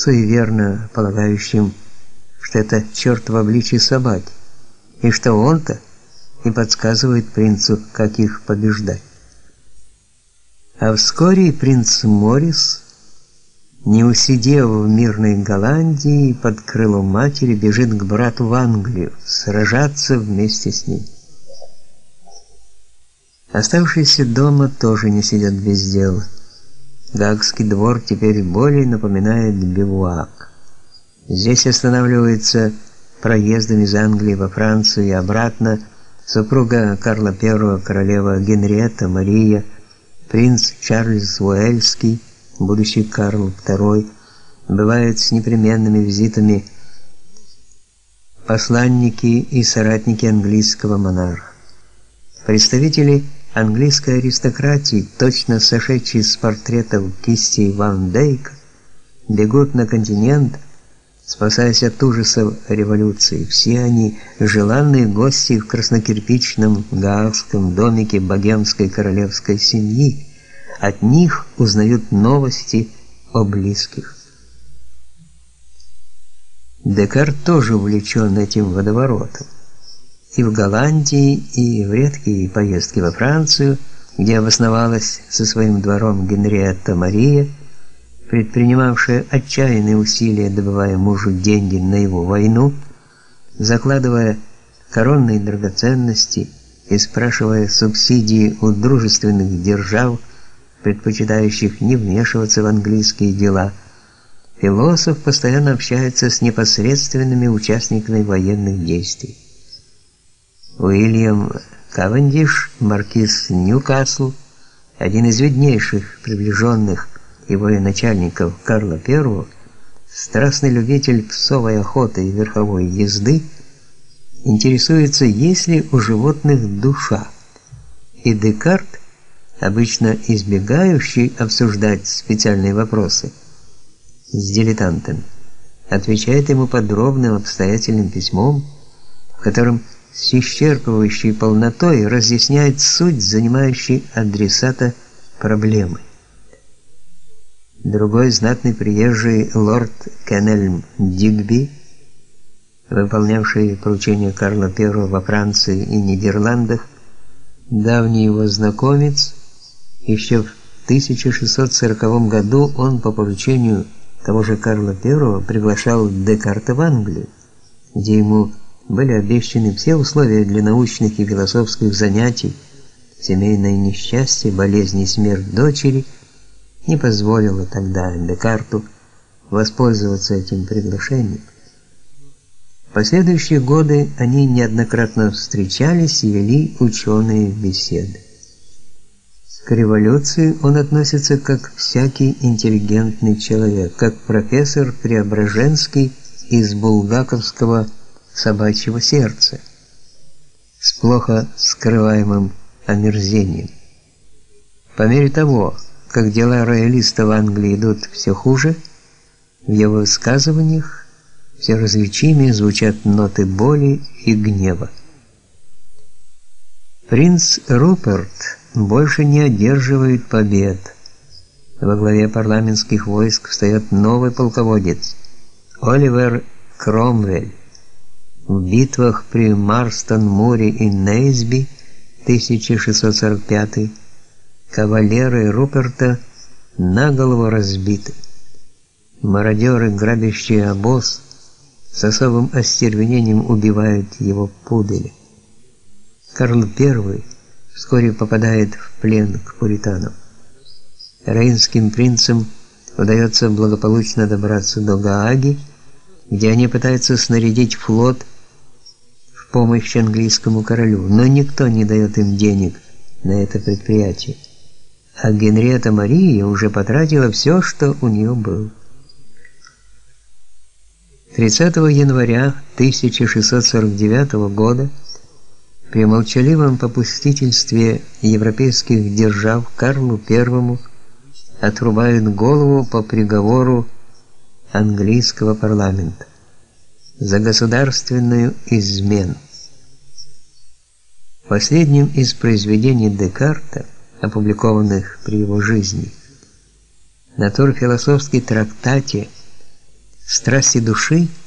суеверно полагающим, что это черт в обличье собаки, и что он-то и подсказывает принцу, как их побеждать. А вскоре принц Морис, не усидев в мирной Голландии, под крылом матери бежит к брату в Англию, сражаться вместе с ним. Оставшиеся дома тоже не сидят без дела. Гагский двор теперь более напоминает бивуак. Здесь останавливается проездом из Англии во Францию и обратно супруга Карла I, королева Генриетта Мария, принц Чарльз Уэльский, будущий Карл II, бывают с непременными визитами посланники и соратники английского монарха. Представители английской аристократии, точно сошедшие с портретов кисти Ван Дейка, бегут на континент, спасаясь от ужасов революции. Все они желанные гости в краснокирпичном гаагском домике богемской королевской семьи. От них узнают новости о близких. Декарт тоже увлечен этим водоворотом и в Голландии, и в редкие поездки во Францию, где обосновалась со своим двором Генриетта Мария, предпринимавшая отчаянные усилия, добывая мужу деньги на его войну, закладывая коронные драгоценности и спрашивая субсидии у дружественных держав, предпочитающих не вмешиваться в английские дела. Философ постоянно общается с непосредственными участниками военных действий. Уильям Кавендиш, маркиз Ньюкасл, один из виднейших приближенных его начальников Карла I, страстный любитель псовой охоты и верховой езды, интересуется, есть ли у животных душа. И Декарт, обычно избегающий обсуждать специальные вопросы с дилетантами, отвечает ему подробным обстоятельным письмом, в котором с исчерпывающей полнотой разъясняет суть занимающей адресата проблемы. Другой знатный приезжий лорд Кеннельм Дигби, выполнявший поручения Карла I во Франции и Нидерландах, давний его знакомец, еще в 1640 году он по поручению того же Карла I приглашал Декарта в Англию, где ему были обещаны все условия для научных и философских занятий. Семейное несчастье, болезнь и смерть дочери не позволило тогда Декарту воспользоваться этим приглашением. В последующие годы они неоднократно встречались и вели ученые беседы. К революции он относится как всякий интеллигентный человек, как профессор Преображенский из Булгаковского собачьего сердца с плохо скрываемым омерзением. По мере того, как дела роялиста в Англии идут все хуже, в его высказываниях все различимее звучат ноты боли и гнева. Принц Руперт больше не одерживает побед. Во главе парламентских войск встает новый полководец Оливер Кромвель в битвах при Марстон-Муре и Нейсби 1645 кавалеры Руперта наголову разбиты. Мародеры, грабящие обоз, с особым остервенением убивают его пуделя. Карл I вскоре попадает в плен к пуританам. Рейнским принцам удается благополучно добраться до Гааги, где они пытаются снарядить флот помощь английскому королю, но никто не дает им денег на это предприятие. А Генриетта Мария уже потратила все, что у нее было. 30 января 1649 года при молчаливом попустительстве европейских держав Карлу I отрубают голову по приговору английского парламента за государственную измену. Последним из произведений Декарта, опубликованных при его жизни, натурфилософский трактате Страсти души –